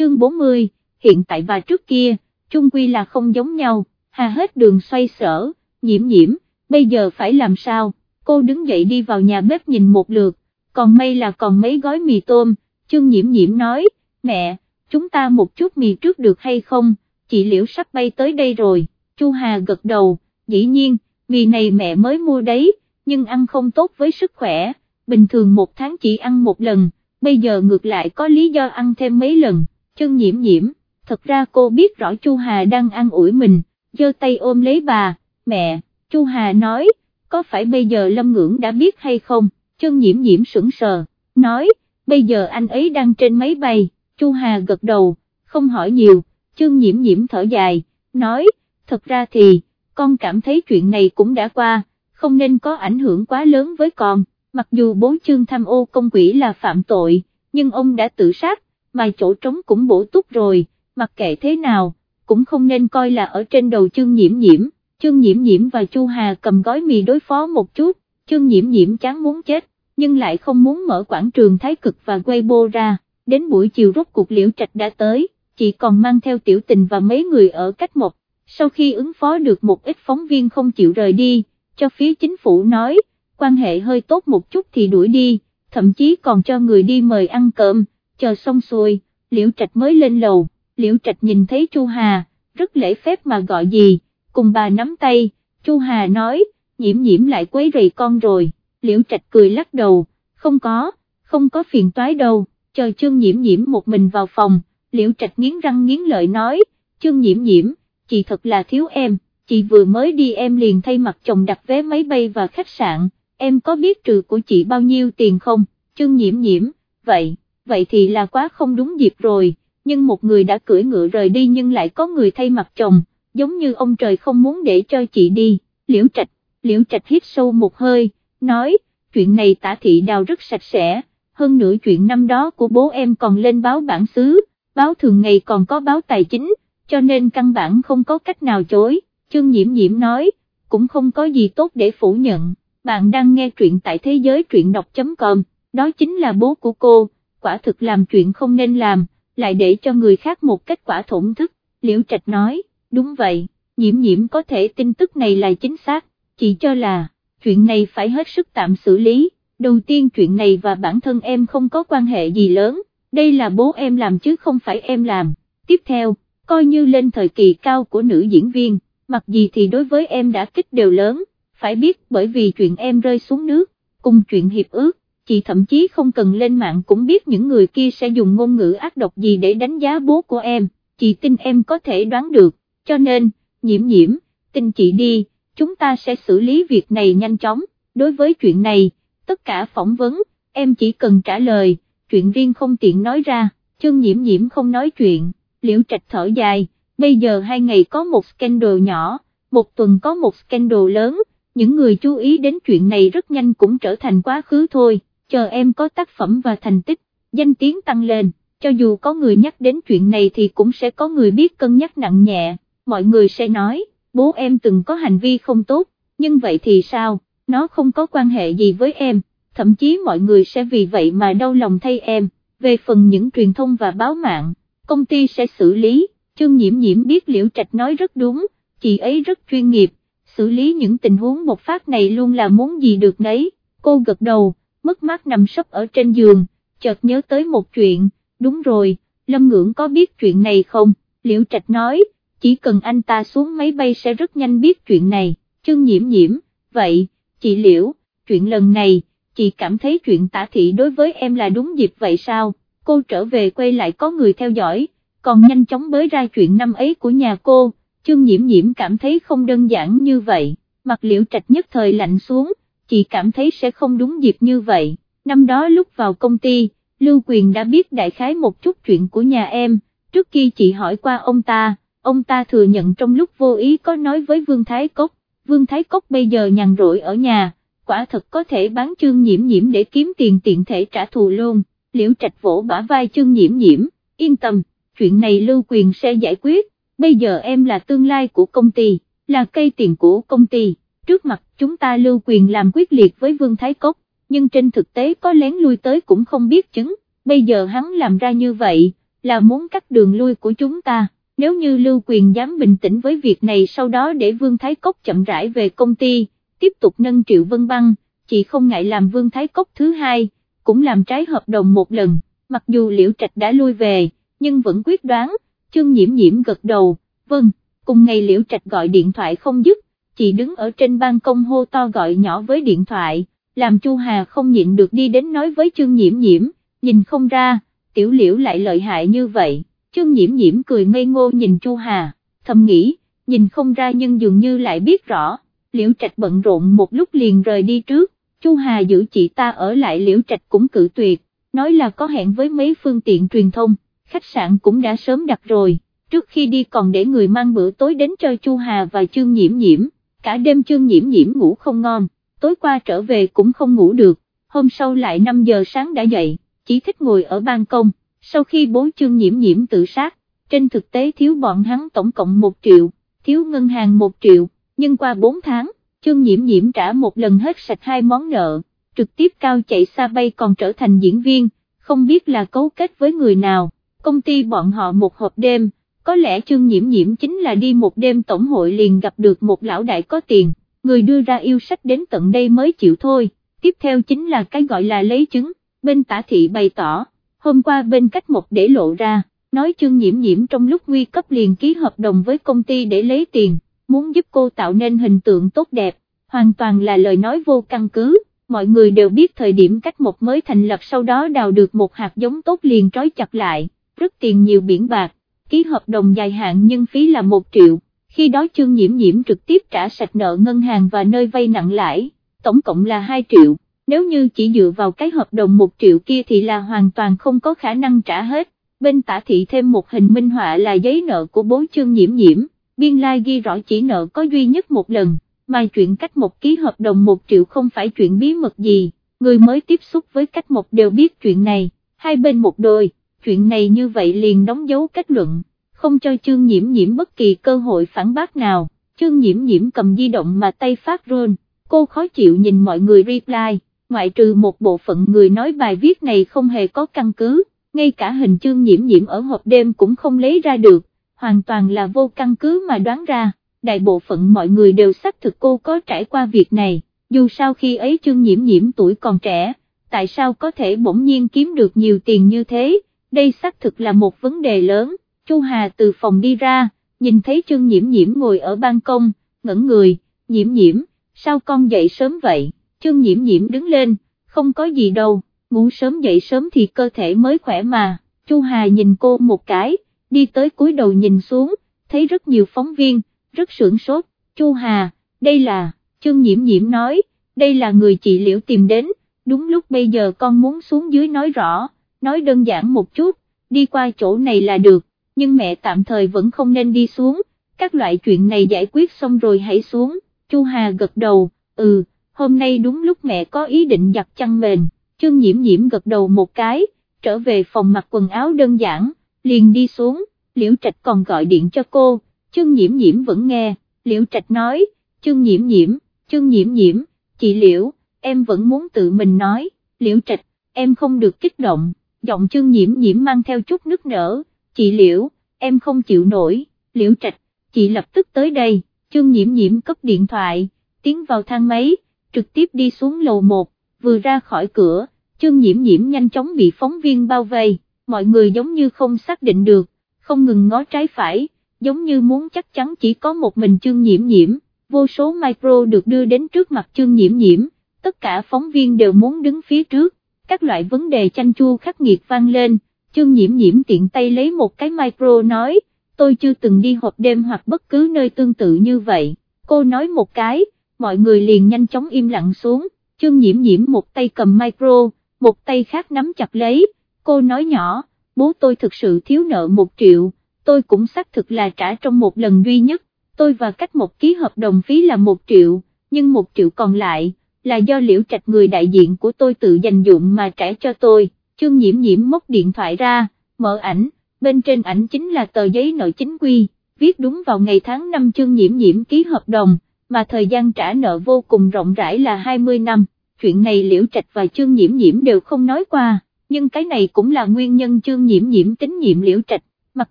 chương 40, hiện tại và trước kia, chung quy là không giống nhau, hà hết đường xoay sở, nhiễm nhiễm, bây giờ phải làm sao, cô đứng dậy đi vào nhà bếp nhìn một lượt, còn may là còn mấy gói mì tôm, chương nhiễm nhiễm nói, mẹ, chúng ta một chút mì trước được hay không, chị Liễu sắp bay tới đây rồi, Chu Hà gật đầu, dĩ nhiên, mì này mẹ mới mua đấy, nhưng ăn không tốt với sức khỏe, bình thường một tháng chỉ ăn một lần, bây giờ ngược lại có lý do ăn thêm mấy lần, chân nhiễm nhiễm, thật ra cô biết rõ Chu Hà đang ăn ủi mình, giơ tay ôm lấy bà, mẹ, Chu Hà nói, có phải bây giờ Lâm Ngưỡng đã biết hay không, chân nhiễm nhiễm sững sờ, nói, bây giờ anh ấy đang trên máy bay, Chu Hà gật đầu, không hỏi nhiều, chân nhiễm nhiễm thở dài, nói, thật ra thì, con cảm thấy chuyện này cũng đã qua, không nên có ảnh hưởng quá lớn với con, mặc dù bố chương tham ô công quỹ là phạm tội, nhưng ông đã tự sát, mà chỗ trống cũng bổ túc rồi, mặc kệ thế nào, cũng không nên coi là ở trên đầu chương nhiễm nhiễm, chương nhiễm nhiễm và Chu Hà cầm gói mì đối phó một chút, chương nhiễm nhiễm chán muốn chết, nhưng lại không muốn mở quảng trường thái cực và Weibo ra, đến buổi chiều rốt cuộc liễu trạch đã tới, chị còn mang theo tiểu tình và mấy người ở cách một, sau khi ứng phó được một ít phóng viên không chịu rời đi, cho phía chính phủ nói, quan hệ hơi tốt một chút thì đuổi đi, thậm chí còn cho người đi mời ăn cơm, chờ xong xuôi, liễu trạch mới lên lầu, liễu trạch nhìn thấy Chu Hà, rất lễ phép mà gọi gì, cùng bà nắm tay, Chu Hà nói, nhiễm nhiễm lại quấy rầy con rồi, liễu trạch cười lắc đầu, không có, không có phiền toái đâu, chờ trương nhiễm nhiễm một mình vào phòng, liễu trạch nghiến răng nghiến lợi nói, trương nhiễm nhiễm, chị thật là thiếu em, chị vừa mới đi em liền thay mặt chồng đặt vé máy bay và khách sạn, em có biết trừ của chị bao nhiêu tiền không, trương nhiễm nhiễm, vậy, vậy thì là quá không đúng dịp rồi, nhưng một người đã cưỡi ngựa rời đi nhưng lại có người thay mặt chồng, giống như ông trời không muốn để cho chị đi, liễu trạch, liễu trạch hít sâu một hơi, nói, chuyện này tả thị đào rất sạch sẽ, hơn nữa chuyện năm đó của bố em còn lên báo bản xứ, báo thường ngày còn có báo tài chính, cho nên căn bản không có cách nào chối, chương nhiễm nhiễm nói, cũng không có gì tốt để phủ nhận, bạn đang nghe truyện tại thế giới truyện đọc.com, đó chính là bố của cô, quả thực làm chuyện không nên làm, lại để cho người khác một kết quả thổn thức, liễu trạch nói, đúng vậy, nhiễm nhiễm có thể tin tức này là chính xác, chỉ cho là, chuyện này phải hết sức tạm xử lý, đầu tiên chuyện này và bản thân em không có quan hệ gì lớn, đây là bố em làm chứ không phải em làm, tiếp theo, coi như lên thời kỳ cao của nữ diễn viên, mặc gì thì đối với em đã kích đều lớn, phải biết bởi vì chuyện em rơi xuống nước, cùng chuyện hiệp ước, chị thậm chí không cần lên mạng cũng biết những người kia sẽ dùng ngôn ngữ ác độc gì để đánh giá bố của em, chị tin em có thể đoán được, cho nên, nhiễm nhiễm, tin chị đi, chúng ta sẽ xử lý việc này nhanh chóng, đối với chuyện này, tất cả phỏng vấn, em chỉ cần trả lời, chuyện riêng không tiện nói ra, chương nhiễm nhiễm không nói chuyện, liễu trạch thở dài, bây giờ hai ngày có một scandal nhỏ, một tuần có một scandal lớn, những người chú ý đến chuyện này rất nhanh cũng trở thành quá khứ thôi, chờ em có tác phẩm và thành tích, danh tiếng tăng lên, cho dù có người nhắc đến chuyện này thì cũng sẽ có người biết cân nhắc nặng nhẹ, mọi người sẽ nói, bố em từng có hành vi không tốt, nhưng vậy thì sao, nó không có quan hệ gì với em, thậm chí mọi người sẽ vì vậy mà đau lòng thay em, về phần những truyền thông và báo mạng, công ty sẽ xử lý, chương nhiễm nhiễm biết liễu trạch nói rất đúng, chị ấy rất chuyên nghiệp, xử lý những tình huống bộc phát này luôn là muốn gì được nấy, cô gật đầu, mất mát nằm sấp ở trên giường, chợt nhớ tới một chuyện, đúng rồi, Lâm Ngưỡng có biết chuyện này không, Liễu Trạch nói, chỉ cần anh ta xuống máy bay sẽ rất nhanh biết chuyện này, chương nhiễm nhiễm, vậy, chị Liễu, chuyện lần này, chị cảm thấy chuyện tả thị đối với em là đúng dịp vậy sao, cô trở về quay lại có người theo dõi, còn nhanh chóng bới ra chuyện năm ấy của nhà cô, chương nhiễm nhiễm cảm thấy không đơn giản như vậy, mặt liễu trạch nhất thời lạnh xuống, chị cảm thấy sẽ không đúng dịp như vậy, năm đó lúc vào công ty, Lưu Quyền đã biết đại khái một chút chuyện của nhà em, trước khi chị hỏi qua ông ta, ông ta thừa nhận trong lúc vô ý có nói với Vương Thái Cốc, Vương Thái Cốc bây giờ nhàn rỗi ở nhà, quả thật có thể bán chương nhiễm nhiễm để kiếm tiền tiện thể trả thù luôn, liễu trạch vỗ bả vai chương nhiễm nhiễm, yên tâm, chuyện này Lưu Quyền sẽ giải quyết, bây giờ em là tương lai của công ty, là cây tiền của công ty, trước mặt chúng ta Lưu Quyền làm quyết liệt với Vương Thái Cốc, nhưng trên thực tế có lén lui tới cũng không biết chứng, bây giờ hắn làm ra như vậy, là muốn cắt đường lui của chúng ta, nếu như Lưu Quyền dám bình tĩnh với việc này sau đó để Vương Thái Cốc chậm rãi về công ty, tiếp tục nâng Triệu Vân Băng, chị không ngại làm Vương Thái Cốc thứ hai, cũng làm trái hợp đồng một lần, mặc dù Liễu Trạch đã lui về, nhưng vẫn quyết đoán, chương nhiễm nhiễm gật đầu, vâng, cùng ngày Liễu Trạch gọi điện thoại không dứt, chị đứng ở trên ban công hô to gọi nhỏ với điện thoại, làm Chu Hà không nhịn được đi đến nói với Trương nhiễm nhiễm, nhìn không ra, tiểu liễu lại lợi hại như vậy, Trương nhiễm nhiễm cười ngây ngô nhìn Chu Hà, thầm nghĩ, nhìn không ra nhưng dường như lại biết rõ, liễu trạch bận rộn một lúc liền rời đi trước, Chu Hà giữ chị ta ở lại liễu trạch cũng cự tuyệt, nói là có hẹn với mấy phương tiện truyền thông, khách sạn cũng đã sớm đặt rồi, trước khi đi còn để người mang bữa tối đến cho Chu Hà và Trương Nhiễm Nhiễm, cả đêm Chương Nhiễm Nhiễm ngủ không ngon, tối qua trở về cũng không ngủ được, hôm sau lại 5 giờ sáng đã dậy, chỉ thích ngồi ở ban công, sau khi bố Chương Nhiễm Nhiễm tự sát, trên thực tế thiếu bọn hắn tổng cộng 1 triệu, thiếu ngân hàng 1 triệu, nhưng qua 4 tháng, Chương Nhiễm Nhiễm trả một lần hết sạch hai món nợ, trực tiếp cao chạy xa bay còn trở thành diễn viên, không biết là cấu kết với người nào, công ty bọn họ một hộp đêm, có lẽ Chương Nhiễm Nhiễm chính là đi một đêm tổng hội liền gặp được một lão đại có tiền, người đưa ra yêu sách đến tận đây mới chịu thôi, tiếp theo chính là cái gọi là lấy chứng, bên tả thị bày tỏ, hôm qua bên cách một để lộ ra, nói Chương Nhiễm Nhiễm trong lúc nguy cấp liền ký hợp đồng với công ty để lấy tiền, muốn giúp cô tạo nên hình tượng tốt đẹp, hoàn toàn là lời nói vô căn cứ mọi người đều biết thời điểm cách một mới thành lập sau đó đào được một hạt giống tốt liền trói chặt lại, rất tiền nhiều biển bạc, ký hợp đồng dài hạn nhưng phí là một triệu, khi đó trương nhiễm nhiễm trực tiếp trả sạch nợ ngân hàng và nơi vay nặng lãi, tổng cộng là 2 triệu, nếu như chỉ dựa vào cái hợp đồng 1 triệu kia thì là hoàn toàn không có khả năng trả hết, bên tả thị thêm một hình minh họa là giấy nợ của bố trương nhiễm nhiễm, biên lai like ghi rõ chỉ nợ có duy nhất một lần mà chuyện cách một ký hợp đồng một triệu không phải chuyện bí mật gì, người mới tiếp xúc với cách một đều biết chuyện này, hai bên một đôi, chuyện này như vậy liền đóng dấu kết luận, không cho chương nhiễm nhiễm bất kỳ cơ hội phản bác nào, chương nhiễm nhiễm cầm di động mà tay phát run, cô khó chịu nhìn mọi người reply, ngoại trừ một bộ phận người nói bài viết này không hề có căn cứ, ngay cả hình chương nhiễm nhiễm ở hộp đêm cũng không lấy ra được, hoàn toàn là vô căn cứ mà đoán ra đại bộ phận mọi người đều xác thực cô có trải qua việc này, dù sao khi ấy chương nhiễm nhiễm tuổi còn trẻ, tại sao có thể bỗng nhiên kiếm được nhiều tiền như thế, đây xác thực là một vấn đề lớn, Chu Hà từ phòng đi ra, nhìn thấy Trương nhiễm nhiễm ngồi ở ban công, ngẩn người, nhiễm nhiễm, sao con dậy sớm vậy, Trương nhiễm nhiễm đứng lên, không có gì đâu, ngủ sớm dậy sớm thì cơ thể mới khỏe mà, Chu Hà nhìn cô một cái, đi tới cúi đầu nhìn xuống, thấy rất nhiều phóng viên, rất sưởng sốt, Chu Hà, đây là, Trương Nhiễm Nhiễm nói, đây là người chị Liễu tìm đến, đúng lúc bây giờ con muốn xuống dưới nói rõ, nói đơn giản một chút, đi qua chỗ này là được, nhưng mẹ tạm thời vẫn không nên đi xuống, các loại chuyện này giải quyết xong rồi hãy xuống, Chu Hà gật đầu, ừ, hôm nay đúng lúc mẹ có ý định giặt chăn mền, Trương Nhiễm Nhiễm gật đầu một cái, trở về phòng mặc quần áo đơn giản, liền đi xuống, Liễu Trạch còn gọi điện cho cô, chương nhiễm nhiễm vẫn nghe, liễu trạch nói, chương nhiễm nhiễm, chương nhiễm nhiễm, chị liễu, em vẫn muốn tự mình nói, liễu trạch, em không được kích động, giọng chương nhiễm nhiễm mang theo chút nước nở, chị liễu, em không chịu nổi, liễu trạch, chị lập tức tới đây, chương nhiễm nhiễm cấp điện thoại, tiến vào thang máy, trực tiếp đi xuống lầu 1, vừa ra khỏi cửa, chương nhiễm nhiễm nhanh chóng bị phóng viên bao vây, mọi người giống như không xác định được, không ngừng ngó trái phải, giống như muốn chắc chắn chỉ có một mình chương nhiễm nhiễm, vô số micro được đưa đến trước mặt chương nhiễm nhiễm, tất cả phóng viên đều muốn đứng phía trước, các loại vấn đề chanh chua khắc nghiệt vang lên, chương nhiễm nhiễm tiện tay lấy một cái micro nói, tôi chưa từng đi hộp đêm hoặc bất cứ nơi tương tự như vậy, cô nói một cái, mọi người liền nhanh chóng im lặng xuống, chương nhiễm nhiễm một tay cầm micro, một tay khác nắm chặt lấy, cô nói nhỏ, bố tôi thực sự thiếu nợ một triệu tôi cũng xác thực là trả trong một lần duy nhất, tôi và cách một ký hợp đồng phí là một triệu, nhưng một triệu còn lại, là do liễu trạch người đại diện của tôi tự dành dụng mà trả cho tôi, chương nhiễm nhiễm móc điện thoại ra, mở ảnh, bên trên ảnh chính là tờ giấy nợ chính quy, viết đúng vào ngày tháng năm. chương nhiễm nhiễm ký hợp đồng, mà thời gian trả nợ vô cùng rộng rãi là 20 năm, chuyện này liễu trạch và chương nhiễm nhiễm đều không nói qua, nhưng cái này cũng là nguyên nhân chương nhiễm nhiễm tín nhiệm liễu trạch, mặc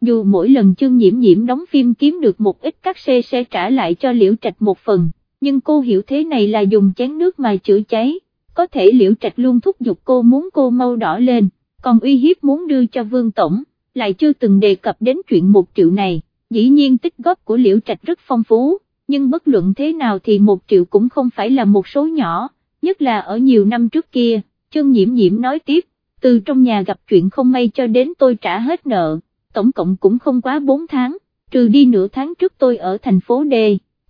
dù mỗi lần chương nhiễm nhiễm đóng phim kiếm được một ít các xe sẽ trả lại cho liễu trạch một phần, nhưng cô hiểu thế này là dùng chén nước mà chữa cháy, có thể liễu trạch luôn thúc giục cô muốn cô mau đỏ lên, còn uy hiếp muốn đưa cho vương tổng, lại chưa từng đề cập đến chuyện một triệu này, dĩ nhiên tích góp của liễu trạch rất phong phú, nhưng bất luận thế nào thì một triệu cũng không phải là một số nhỏ, nhất là ở nhiều năm trước kia, chân nhiễm nhiễm nói tiếp, từ trong nhà gặp chuyện không may cho đến tôi trả hết nợ, tổng cộng cũng không quá 4 tháng, trừ đi nửa tháng trước tôi ở thành phố D,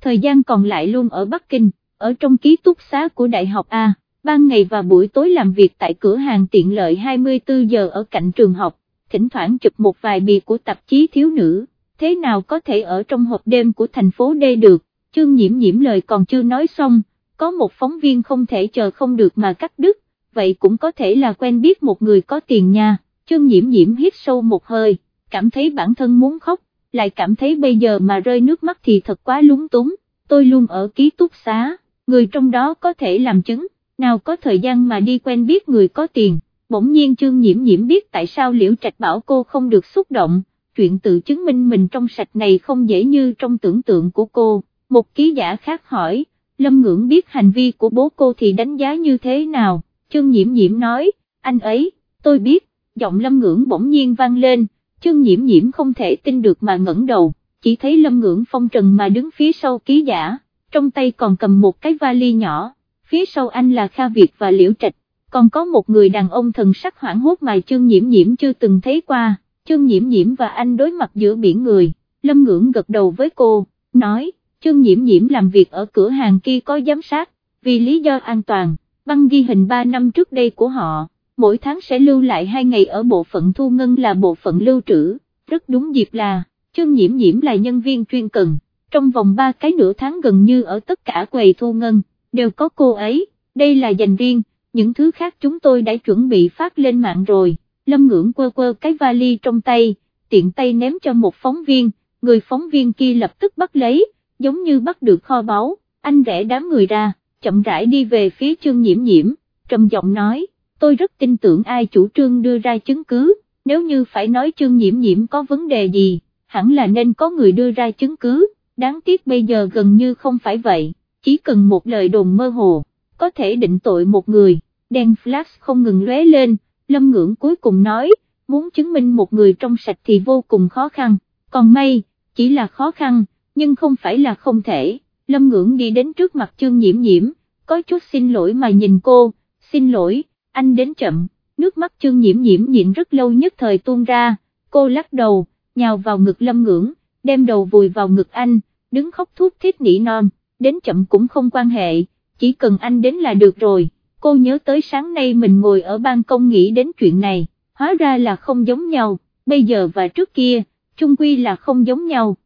thời gian còn lại luôn ở Bắc Kinh, ở trong ký túc xá của Đại học A, ban ngày và buổi tối làm việc tại cửa hàng tiện lợi 24 giờ ở cạnh trường học, thỉnh thoảng chụp một vài bìa của tạp chí thiếu nữ, thế nào có thể ở trong hộp đêm của thành phố D được, chương nhiễm nhiễm lời còn chưa nói xong, có một phóng viên không thể chờ không được mà cắt đứt, vậy cũng có thể là quen biết một người có tiền nha, chương nhiễm nhiễm hít sâu một hơi, cảm thấy bản thân muốn khóc, lại cảm thấy bây giờ mà rơi nước mắt thì thật quá lúng túng, tôi luôn ở ký túc xá, người trong đó có thể làm chứng, nào có thời gian mà đi quen biết người có tiền, bỗng nhiên chương nhiễm nhiễm biết tại sao liễu trạch bảo cô không được xúc động, chuyện tự chứng minh mình trong sạch này không dễ như trong tưởng tượng của cô, một ký giả khác hỏi, Lâm Ngưỡng biết hành vi của bố cô thì đánh giá như thế nào, chương nhiễm nhiễm nói, anh ấy, tôi biết, giọng Lâm Ngưỡng bỗng nhiên vang lên, chương nhiễm nhiễm không thể tin được mà ngẩng đầu, chỉ thấy Lâm Ngưỡng phong trần mà đứng phía sau ký giả, trong tay còn cầm một cái vali nhỏ, phía sau anh là Kha Việt và Liễu Trạch, còn có một người đàn ông thần sắc hoảng hốt mà chương nhiễm nhiễm chưa từng thấy qua, chương nhiễm nhiễm và anh đối mặt giữa biển người, Lâm Ngưỡng gật đầu với cô, nói, chương nhiễm nhiễm làm việc ở cửa hàng kia có giám sát, vì lý do an toàn, băng ghi hình 3 năm trước đây của họ, mỗi tháng sẽ lưu lại 2 ngày ở bộ phận thu ngân là bộ phận lưu trữ, rất đúng dịp là, chương nhiễm nhiễm là nhân viên chuyên cần, trong vòng 3 cái nửa tháng gần như ở tất cả quầy thu ngân, đều có cô ấy, đây là dành riêng, những thứ khác chúng tôi đã chuẩn bị phát lên mạng rồi, lâm ngưỡng quơ quơ cái vali trong tay, tiện tay ném cho một phóng viên, người phóng viên kia lập tức bắt lấy, giống như bắt được kho báu, anh rẽ đám người ra, chậm rãi đi về phía chương nhiễm nhiễm, trầm giọng nói, tôi rất tin tưởng ai chủ trương đưa ra chứng cứ, nếu như phải nói chương nhiễm nhiễm có vấn đề gì, hẳn là nên có người đưa ra chứng cứ, đáng tiếc bây giờ gần như không phải vậy, chỉ cần một lời đồn mơ hồ, có thể định tội một người, đèn flash không ngừng lóe lên, lâm ngưỡng cuối cùng nói, muốn chứng minh một người trong sạch thì vô cùng khó khăn, còn may, chỉ là khó khăn, nhưng không phải là không thể, lâm ngưỡng đi đến trước mặt chương nhiễm nhiễm, có chút xin lỗi mà nhìn cô, xin lỗi, anh đến chậm, nước mắt chương nhiễm nhiễm nhịn rất lâu nhất thời tuôn ra, cô lắc đầu, nhào vào ngực lâm ngưỡng, đem đầu vùi vào ngực anh, đứng khóc thuốc thiết nỉ non, đến chậm cũng không quan hệ, chỉ cần anh đến là được rồi, cô nhớ tới sáng nay mình ngồi ở ban công nghĩ đến chuyện này, hóa ra là không giống nhau, bây giờ và trước kia, chung quy là không giống nhau.